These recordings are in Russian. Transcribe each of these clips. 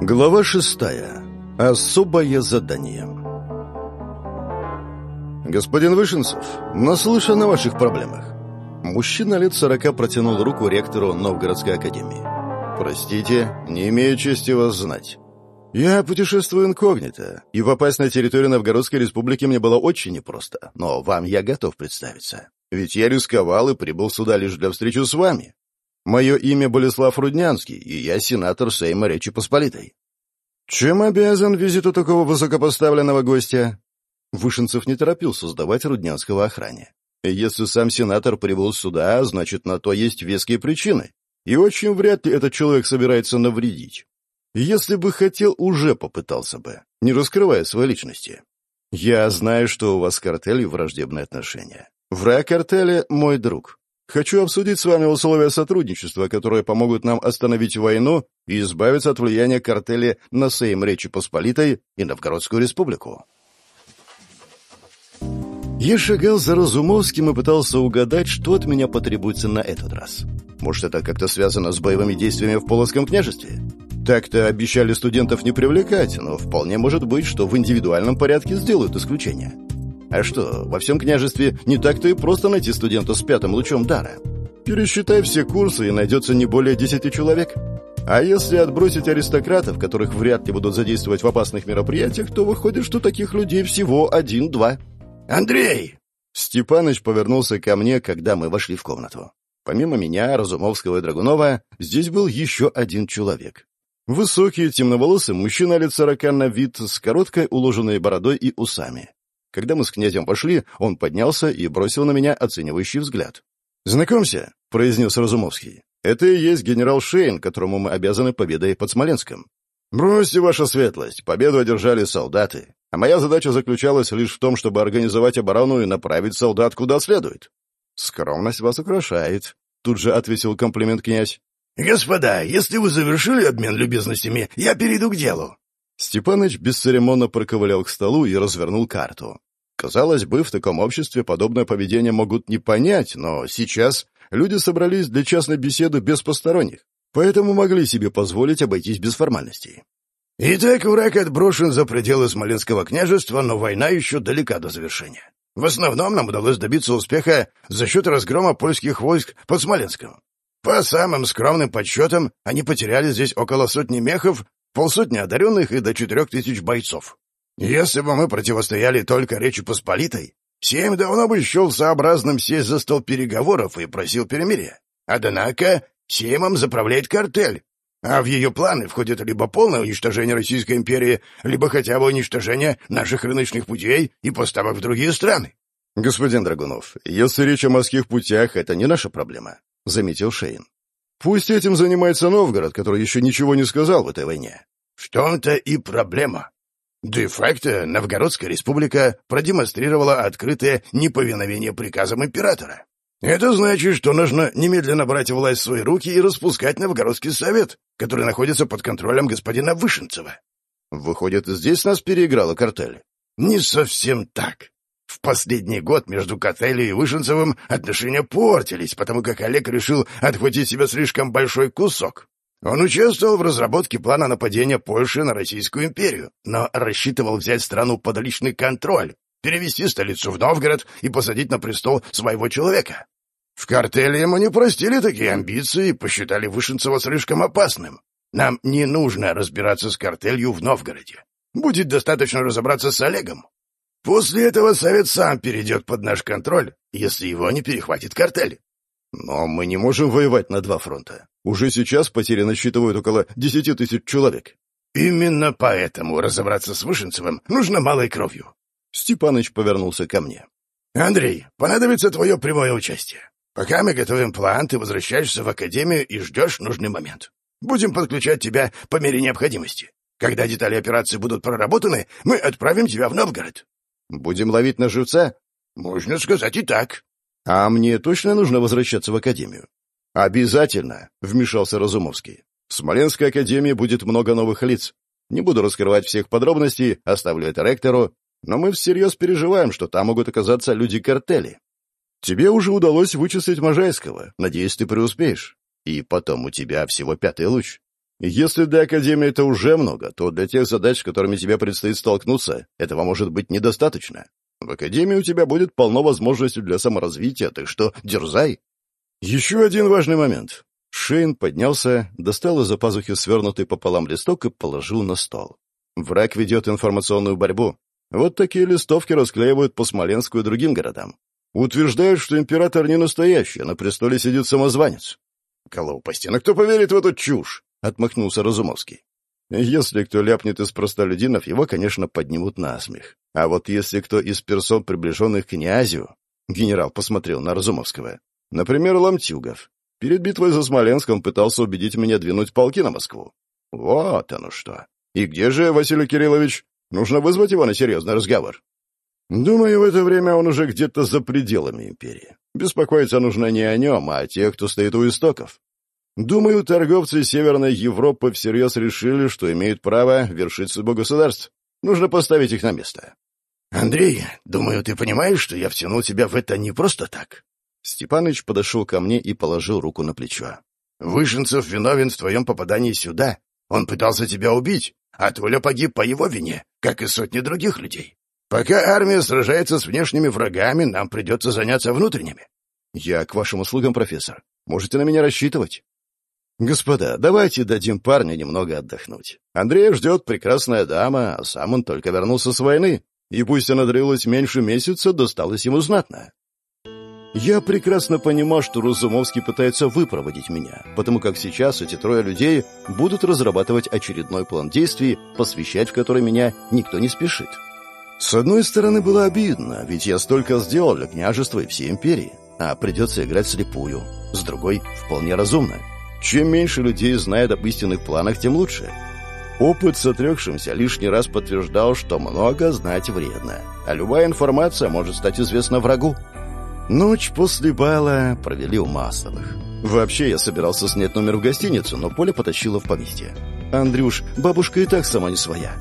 Глава шестая. Особое задание. «Господин Вышинцев, наслышан о ваших проблемах». Мужчина лет сорока протянул руку ректору Новгородской академии. «Простите, не имею чести вас знать. Я путешествую инкогнито, и попасть на территорию Новгородской республики мне было очень непросто, но вам я готов представиться. Ведь я рисковал и прибыл сюда лишь для встречи с вами. Мое имя Болеслав Руднянский, и я сенатор Сейма Речи Посполитой. Чем обязан визиту такого высокопоставленного гостя? Вышинцев не торопился сдавать Руднянского охране. Если сам сенатор прибыл сюда, значит, на то есть веские причины. И очень вряд ли этот человек собирается навредить. Если бы хотел, уже попытался бы, не раскрывая своей личности. Я знаю, что у вас с картелью враждебные отношения. Враг картеля — мой друг. Хочу обсудить с вами условия сотрудничества, которые помогут нам остановить войну и избавиться от влияния картеля на Сейм Речи Посполитой и Новгородскую республику. Я шагал за Разумовским и пытался угадать, что от меня потребуется на этот раз. Может, это как-то связано с боевыми действиями в Полоцком княжестве? Так-то обещали студентов не привлекать, но вполне может быть, что в индивидуальном порядке сделают исключение. А что, во всем княжестве не так-то и просто найти студента с пятым лучом дара. Пересчитай все курсы, и найдется не более десяти человек. А если отбросить аристократов, которых вряд ли будут задействовать в опасных мероприятиях, то выходит, что таких людей всего один-два. «Андрей!» Степаныч повернулся ко мне, когда мы вошли в комнату. Помимо меня, Разумовского и Драгунова, здесь был еще один человек. Высокий, темноволосый мужчина лет сорока на вид, с короткой уложенной бородой и усами. Когда мы с князем пошли, он поднялся и бросил на меня оценивающий взгляд. «Знакомься», — произнес Разумовский. «Это и есть генерал Шейн, которому мы обязаны победой под Смоленском». «Бросьте, ваша светлость, победу одержали солдаты, а моя задача заключалась лишь в том, чтобы организовать оборону и направить солдат куда следует». «Скромность вас украшает», — тут же ответил комплимент князь. «Господа, если вы завершили обмен любезностями, я перейду к делу». Степаныч бесцеремонно проковылял к столу и развернул карту. Казалось бы, в таком обществе подобное поведение могут не понять, но сейчас люди собрались для частной беседы без посторонних, поэтому могли себе позволить обойтись без формальностей. Итак, враг отброшен за пределы Смоленского княжества, но война еще далека до завершения. В основном нам удалось добиться успеха за счет разгрома польских войск под Смоленском. По самым скромным подсчетам, они потеряли здесь около сотни мехов полсотни одаренных и до четырех тысяч бойцов. Если бы мы противостояли только Речи Посполитой, Семь давно бы счел сообразным сесть за стол переговоров и просил перемирия. Однако Семом заправляет картель, а в ее планы входит либо полное уничтожение Российской империи, либо хотя бы уничтожение наших рыночных путей и поставок в другие страны. «Господин Драгунов, если речь о морских путях, это не наша проблема», — заметил Шейн. Пусть этим занимается Новгород, который еще ничего не сказал в этой войне. В том-то и проблема. Де-факто Новгородская республика продемонстрировала открытое неповиновение приказам императора. Это значит, что нужно немедленно брать власть в свои руки и распускать Новгородский совет, который находится под контролем господина Вышинцева. Выходит, здесь нас переиграла картель? Не совсем так. В последний год между Котелью и Вышинцевым отношения портились, потому как Олег решил отхватить себе слишком большой кусок. Он участвовал в разработке плана нападения Польши на Российскую империю, но рассчитывал взять страну под личный контроль, перевести столицу в Новгород и посадить на престол своего человека. В картеле ему не простили такие амбиции и посчитали Вышинцева слишком опасным. Нам не нужно разбираться с картелью в Новгороде. Будет достаточно разобраться с Олегом. После этого совет сам перейдет под наш контроль, если его не перехватит картель. Но мы не можем воевать на два фронта. Уже сейчас потери насчитывают около десяти тысяч человек. Именно поэтому разобраться с Вышинцевым нужно малой кровью. Степаныч повернулся ко мне. Андрей, понадобится твое прямое участие. Пока мы готовим план, ты возвращаешься в академию и ждешь нужный момент. Будем подключать тебя по мере необходимости. Когда детали операции будут проработаны, мы отправим тебя в Новгород. Будем ловить на живца? Можно сказать и так. А мне точно нужно возвращаться в академию? Обязательно, вмешался Разумовский. В Смоленской академии будет много новых лиц. Не буду раскрывать всех подробностей, оставлю это ректору, но мы всерьез переживаем, что там могут оказаться люди-картели. Тебе уже удалось вычислить Можайского. Надеюсь, ты преуспеешь. И потом у тебя всего пятый луч. Если для Академии это уже много, то для тех задач, с которыми тебе предстоит столкнуться, этого может быть недостаточно. В Академии у тебя будет полно возможностей для саморазвития, так что дерзай. Еще один важный момент. Шейн поднялся, достал из-за пазухи свернутый пополам листок и положил на стол. Враг ведет информационную борьбу. Вот такие листовки расклеивают по Смоленску и другим городам. Утверждают, что император не настоящий, а на престоле сидит самозванец. Глупости, но кто поверит в эту чушь? — отмахнулся Разумовский. «Если кто ляпнет из простолюдинов, его, конечно, поднимут на смех. А вот если кто из персон, приближенных к князю...» Генерал посмотрел на Разумовского. «Например, Ломтюгов. Перед битвой за Смоленском пытался убедить меня двинуть полки на Москву. Вот оно что. И где же Василий Кириллович? Нужно вызвать его на серьезный разговор». «Думаю, в это время он уже где-то за пределами империи. Беспокоиться нужно не о нем, а о тех, кто стоит у истоков. Думаю, торговцы Северной Европы всерьез решили, что имеют право вершить судьбу государств. Нужно поставить их на место. «Андрей, думаю, ты понимаешь, что я втянул тебя в это не просто так?» Степаныч подошел ко мне и положил руку на плечо. «Вышинцев виновен в твоем попадании сюда. Он пытался тебя убить, а Толя погиб по его вине, как и сотни других людей. Пока армия сражается с внешними врагами, нам придется заняться внутренними». «Я к вашим услугам, профессор. Можете на меня рассчитывать». «Господа, давайте дадим парню немного отдохнуть. Андрея ждет прекрасная дама, а сам он только вернулся с войны, и пусть она дрылась меньше месяца, досталось ему знатно». Я прекрасно понимал, что Разумовский пытается выпроводить меня, потому как сейчас эти трое людей будут разрабатывать очередной план действий, посвящать в который меня никто не спешит. С одной стороны, было обидно, ведь я столько сделал для княжества и всей империи, а придется играть слепую. С другой, вполне разумно. Чем меньше людей знает об истинных планах, тем лучше. Опыт с отрекшимся лишний раз подтверждал, что много знать вредно, а любая информация может стать известна врагу. Ночь после бала провели у Масловых. Вообще, я собирался снять номер в гостиницу, но Поля потащила в поместье. «Андрюш, бабушка и так сама не своя.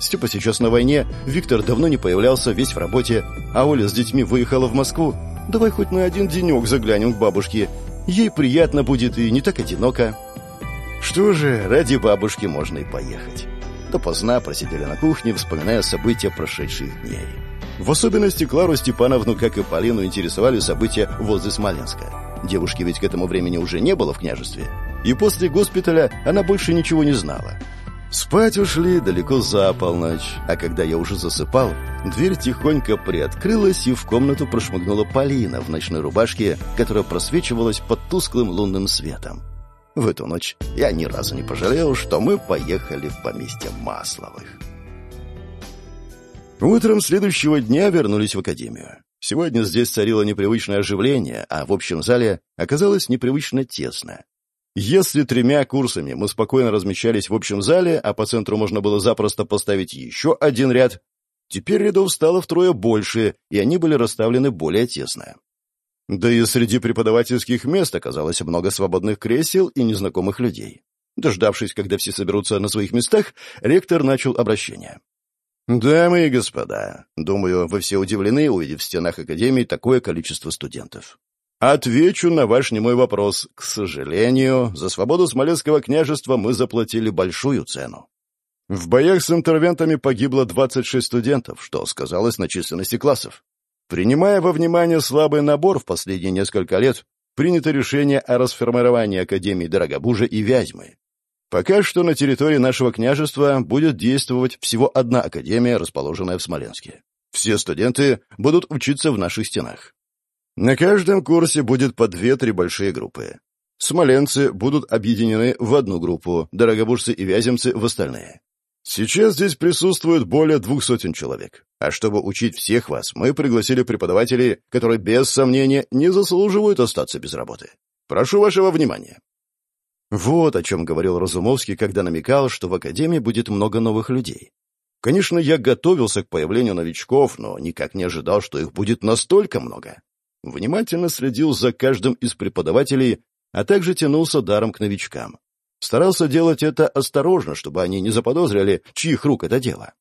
Степа сейчас на войне, Виктор давно не появлялся, весь в работе, а Оля с детьми выехала в Москву. Давай хоть на один денек заглянем к бабушке, Ей приятно будет и не так одиноко. Что же, ради бабушки можно и поехать. Допоздна просидели на кухне, вспоминая события прошедших дней. В особенности Клару Степановну, как и Полину, интересовали события возле Смоленска. Девушки ведь к этому времени уже не было в княжестве. И после госпиталя она больше ничего не знала. Спать ушли далеко за полночь, а когда я уже засыпал, дверь тихонько приоткрылась, и в комнату прошмыгнула Полина в ночной рубашке, которая просвечивалась под тусклым лунным светом. В эту ночь я ни разу не пожалел, что мы поехали в поместье Масловых. Утром следующего дня вернулись в академию. Сегодня здесь царило непривычное оживление, а в общем зале оказалось непривычно тесно. Если тремя курсами мы спокойно размещались в общем зале, а по центру можно было запросто поставить еще один ряд, теперь рядов стало втрое больше, и они были расставлены более тесно. Да и среди преподавательских мест оказалось много свободных кресел и незнакомых людей. Дождавшись, когда все соберутся на своих местах, ректор начал обращение. «Дамы и господа, думаю, вы все удивлены, увидев в стенах Академии такое количество студентов. Отвечу на ваш немой вопрос. К сожалению, за свободу Смоленского княжества мы заплатили большую цену. В боях с интервентами погибло 26 студентов, что сказалось на численности классов. Принимая во внимание слабый набор в последние несколько лет, принято решение о расформировании Академии Дорогобужа и Вязьмы. Пока что на территории нашего княжества будет действовать всего одна академия, расположенная в Смоленске. Все студенты будут учиться в наших стенах. На каждом курсе будет по две-три большие группы. Смоленцы будут объединены в одну группу, дорогобужцы и вяземцы в остальные. Сейчас здесь присутствует более двух сотен человек. А чтобы учить всех вас, мы пригласили преподавателей, которые, без сомнения, не заслуживают остаться без работы. Прошу вашего внимания. Вот о чем говорил Разумовский, когда намекал, что в Академии будет много новых людей. Конечно, я готовился к появлению новичков, но никак не ожидал, что их будет настолько много внимательно следил за каждым из преподавателей, а также тянулся даром к новичкам. Старался делать это осторожно, чтобы они не заподозрили, чьих рук это дело.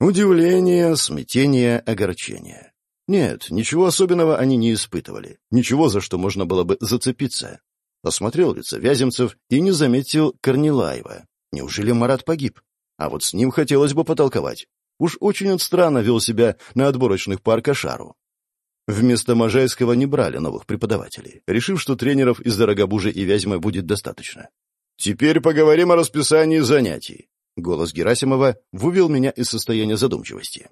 Удивление, смятение, огорчение. Нет, ничего особенного они не испытывали, ничего, за что можно было бы зацепиться. Осмотрел лица Вяземцев и не заметил Корнилаева. Неужели Марат погиб? А вот с ним хотелось бы потолковать. Уж очень он странно вел себя на отборочных по Аркашару. Вместо Можайского не брали новых преподавателей, решив, что тренеров из Дорогобужа и Вязьмы будет достаточно. «Теперь поговорим о расписании занятий». Голос Герасимова вывел меня из состояния задумчивости.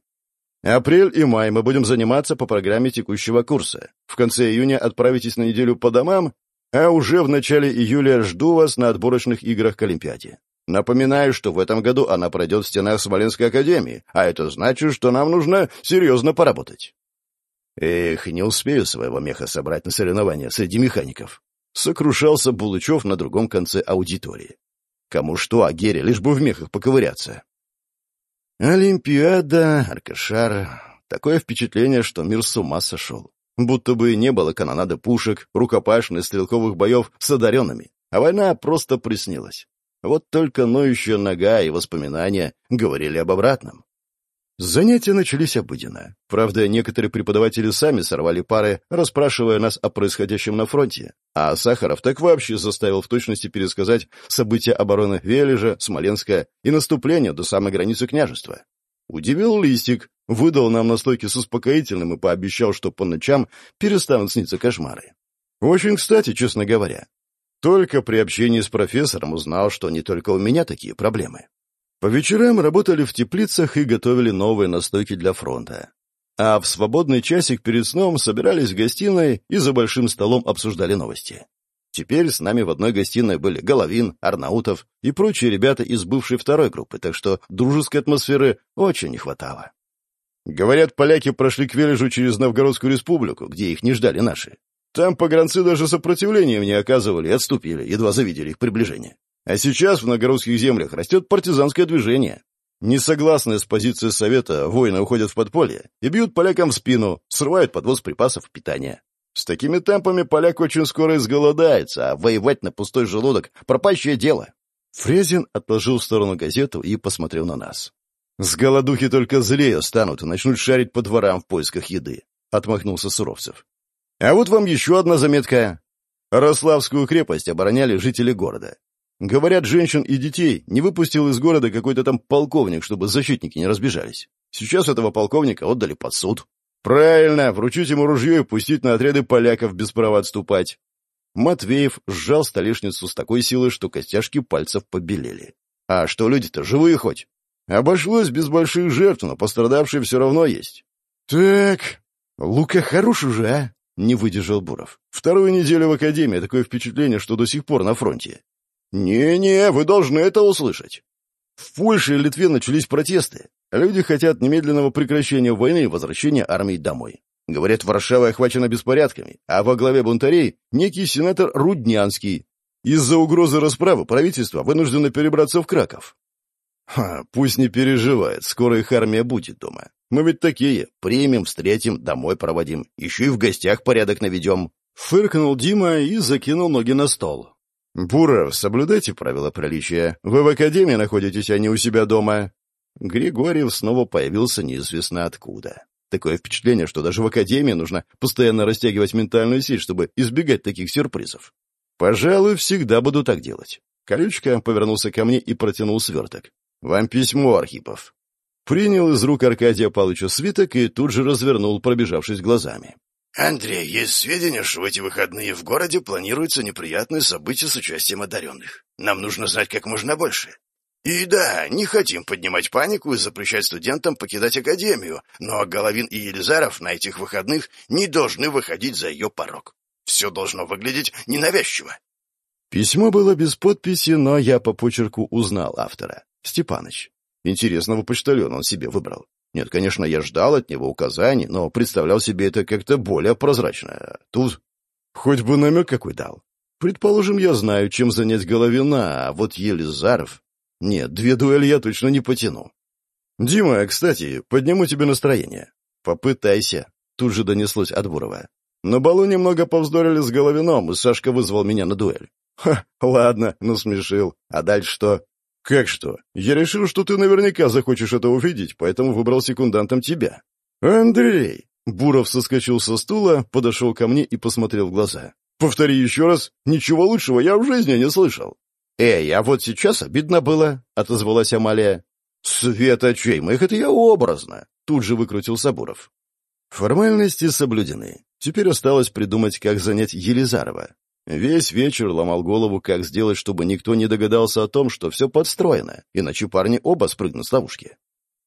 «Апрель и май мы будем заниматься по программе текущего курса. В конце июня отправитесь на неделю по домам, а уже в начале июля жду вас на отборочных играх к Олимпиаде. Напоминаю, что в этом году она пройдет в стенах Смоленской академии, а это значит, что нам нужно серьезно поработать. Эх, не успею своего меха собрать на соревнования среди механиков. Сокрушался Булычев на другом конце аудитории. Кому что, а Гере лишь бы в мехах поковыряться. Олимпиада, Аркашар. Такое впечатление, что мир с ума сошел. Будто бы не было канонады пушек, рукопашных, стрелковых боев с одаренными, а война просто приснилась. Вот только ноющая нога и воспоминания говорили об обратном. Занятия начались обыденно. Правда, некоторые преподаватели сами сорвали пары, расспрашивая нас о происходящем на фронте. А Сахаров так вообще заставил в точности пересказать события обороны Вележа, Смоленска и наступления до самой границы княжества. Удивил Листик, выдал нам настойки с успокоительным и пообещал, что по ночам перестанут сниться кошмары. Очень кстати, честно говоря. Только при общении с профессором узнал, что не только у меня такие проблемы. По вечерам работали в теплицах и готовили новые настойки для фронта. А в свободный часик перед сном собирались в гостиной и за большим столом обсуждали новости. Теперь с нами в одной гостиной были Головин, Арнаутов и прочие ребята из бывшей второй группы, так что дружеской атмосферы очень не хватало. Говорят, поляки прошли к Вележу через Новгородскую республику, где их не ждали наши. Там погранцы даже сопротивлением не оказывали и отступили, едва завидели их приближение. А сейчас в новгородских землях растет партизанское движение. Несогласные с позицией Совета воины уходят в подполье и бьют полякам в спину, срывают подвоз припасов питания. С такими темпами поляк очень скоро изголодается, а воевать на пустой желудок — пропащее дело. Фрезин отложил в сторону газету и посмотрел на нас. «С голодухи только злее станут и начнут шарить по дворам в поисках еды», — отмахнулся Суровцев. «А вот вам еще одна заметка. Рославскую крепость обороняли жители города. Говорят, женщин и детей не выпустил из города какой-то там полковник, чтобы защитники не разбежались. Сейчас этого полковника отдали под суд. Правильно, вручить ему ружье и пустить на отряды поляков без права отступать. Матвеев сжал столешницу с такой силой, что костяшки пальцев побелели. А что люди-то, живые хоть? Обошлось без больших жертв, но пострадавшие все равно есть. Так, Лука хорош уже, а? Не выдержал Буров. Вторую неделю в академии, такое впечатление, что до сих пор на фронте. «Не-не, вы должны это услышать». В Польше и Литве начались протесты. Люди хотят немедленного прекращения войны и возвращения армии домой. Говорят, Варшава охвачена беспорядками, а во главе бунтарей некий сенатор Руднянский. Из-за угрозы расправы правительство вынуждено перебраться в Краков. Ха, пусть не переживает, скоро их армия будет дома. Мы ведь такие, примем, встретим, домой проводим, еще и в гостях порядок наведем. Фыркнул Дима и закинул ноги на стол. «Буров, соблюдайте правила приличия. Вы в академии находитесь, а не у себя дома». Григорьев снова появился неизвестно откуда. Такое впечатление, что даже в академии нужно постоянно растягивать ментальную сеть, чтобы избегать таких сюрпризов. «Пожалуй, всегда буду так делать». Колючка повернулся ко мне и протянул сверток. «Вам письмо, Архипов». Принял из рук Аркадия Павловича свиток и тут же развернул, пробежавшись глазами. «Андрей, есть сведения, что в эти выходные в городе планируются неприятные события с участием одаренных. Нам нужно знать как можно больше. И да, не хотим поднимать панику и запрещать студентам покидать академию, но Головин и Елизаров на этих выходных не должны выходить за ее порог. Все должно выглядеть ненавязчиво». Письмо было без подписи, но я по почерку узнал автора. Степаныч. Интересного почтальона он себе выбрал. Нет, конечно, я ждал от него указаний, но представлял себе это как-то более прозрачно. Тут хоть бы намек какой дал. Предположим, я знаю, чем занять Головина, а вот Елизаров... Нет, две дуэли я точно не потяну. Дима, кстати, подниму тебе настроение. Попытайся. Тут же донеслось от Бурова. На балу немного повздорили с Головином, и Сашка вызвал меня на дуэль. Ха, ладно, насмешил. А дальше что? «Как что? Я решил, что ты наверняка захочешь это увидеть, поэтому выбрал секундантом тебя». «Андрей!» Буров соскочил со стула, подошел ко мне и посмотрел в глаза. «Повтори еще раз. Ничего лучшего я в жизни не слышал». «Эй, а вот сейчас обидно было», — отозвалась Амалия. «Светочей моих, это я образно», — тут же выкрутил Сабуров. Формальности соблюдены. Теперь осталось придумать, как занять Елизарова. Весь вечер ломал голову, как сделать, чтобы никто не догадался о том, что все подстроено, иначе парни оба спрыгнут с ловушки.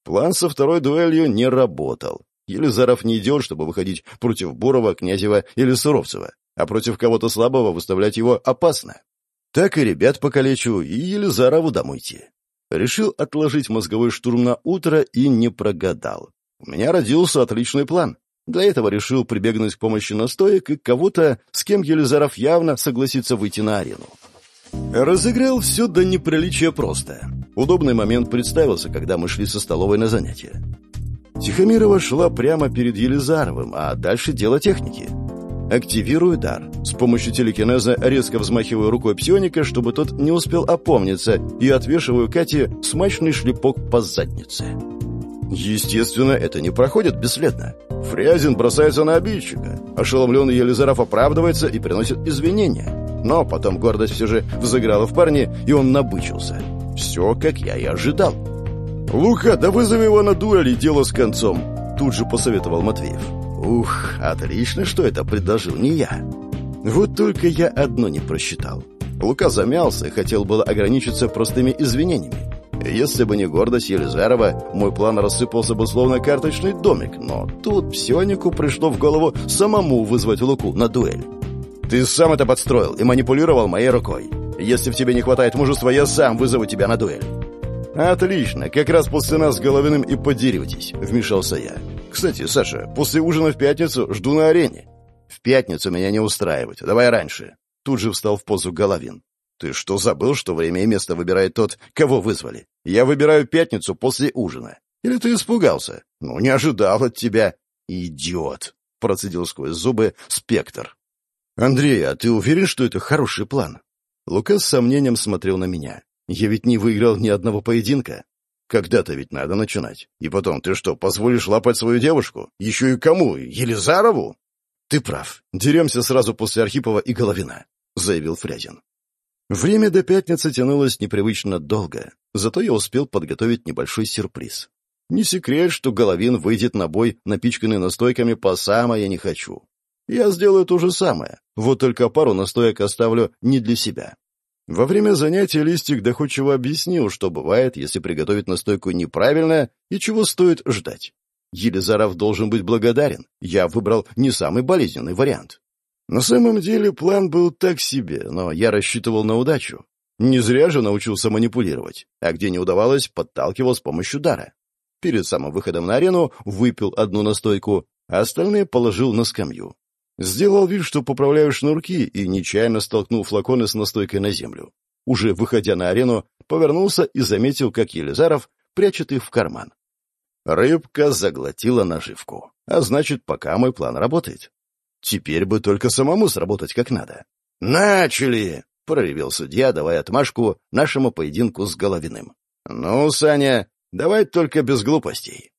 План со второй дуэлью не работал. Елизаров не идет, чтобы выходить против Бурова, Князева или Суровцева, а против кого-то слабого выставлять его опасно. Так и ребят покалечу, и Елизарову домой идти. Решил отложить мозговой штурм на утро и не прогадал. У меня родился отличный план. Для этого решил прибегнуть к помощи настоек и кого-то, с кем Елизаров явно согласится выйти на арену. Разыграл все до неприличия просто. Удобный момент представился, когда мы шли со столовой на занятия. Тихомирова шла прямо перед Елизаровым, а дальше дело техники. Активирую дар. С помощью телекинеза резко взмахиваю рукой псионика, чтобы тот не успел опомниться, и отвешиваю Кате смачный шлепок по заднице. Естественно, это не проходит бесследно. Фрязин бросается на обидчика. Ошеломленный Елизаров оправдывается и приносит извинения. Но потом гордость все же взыграла в парне, и он набычился. Все, как я и ожидал. «Лука, да вызови его на дуэль и дело с концом», — тут же посоветовал Матвеев. «Ух, отлично, что это предложил не я. Вот только я одно не просчитал. Лука замялся и хотел было ограничиться простыми извинениями. Если бы не гордость Елизарова, мой план рассыпался бы словно карточный домик, но тут псионику пришло в голову самому вызвать Луку на дуэль. «Ты сам это подстроил и манипулировал моей рукой. Если в тебе не хватает мужества, я сам вызову тебя на дуэль». «Отлично, как раз после нас с Головиным и подеретесь», — вмешался я. «Кстати, Саша, после ужина в пятницу жду на арене». «В пятницу меня не устраивать, давай раньше». Тут же встал в позу Головин. «Ты что, забыл, что время и место выбирает тот, кого вызвали? Я выбираю пятницу после ужина. Или ты испугался? Ну, не ожидал от тебя». «Идиот!» — процедил сквозь зубы спектр. «Андрей, а ты уверен, что это хороший план?» Лука с сомнением смотрел на меня. «Я ведь не выиграл ни одного поединка. Когда-то ведь надо начинать. И потом, ты что, позволишь лапать свою девушку? Еще и кому? Елизарову?» «Ты прав. Деремся сразу после Архипова и Головина», — заявил Фрязин. Время до пятницы тянулось непривычно долго, зато я успел подготовить небольшой сюрприз. Не секрет, что Головин выйдет на бой, напичканный настойками по самое не хочу. Я сделаю то же самое, вот только пару настоек оставлю не для себя. Во время занятия Листик доходчиво объяснил, что бывает, если приготовить настойку неправильно и чего стоит ждать. Елизаров должен быть благодарен. Я выбрал не самый болезненный вариант. На самом деле план был так себе, но я рассчитывал на удачу. Не зря же научился манипулировать, а где не удавалось, подталкивал с помощью дара. Перед самым выходом на арену выпил одну настойку, а остальные положил на скамью. Сделал вид, что поправляю шнурки, и нечаянно столкнул флаконы с настойкой на землю. Уже выходя на арену, повернулся и заметил, как Елизаров прячет их в карман. Рыбка заглотила наживку. А значит, пока мой план работает. Теперь бы только самому сработать как надо. «Начали!» — проревел судья, давая отмашку нашему поединку с Головиным. «Ну, Саня, давай только без глупостей».